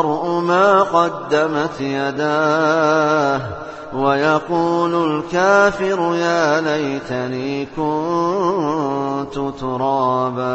المرء ما قدمت يداه ويقول الكافر يا ليتني كنت ترابا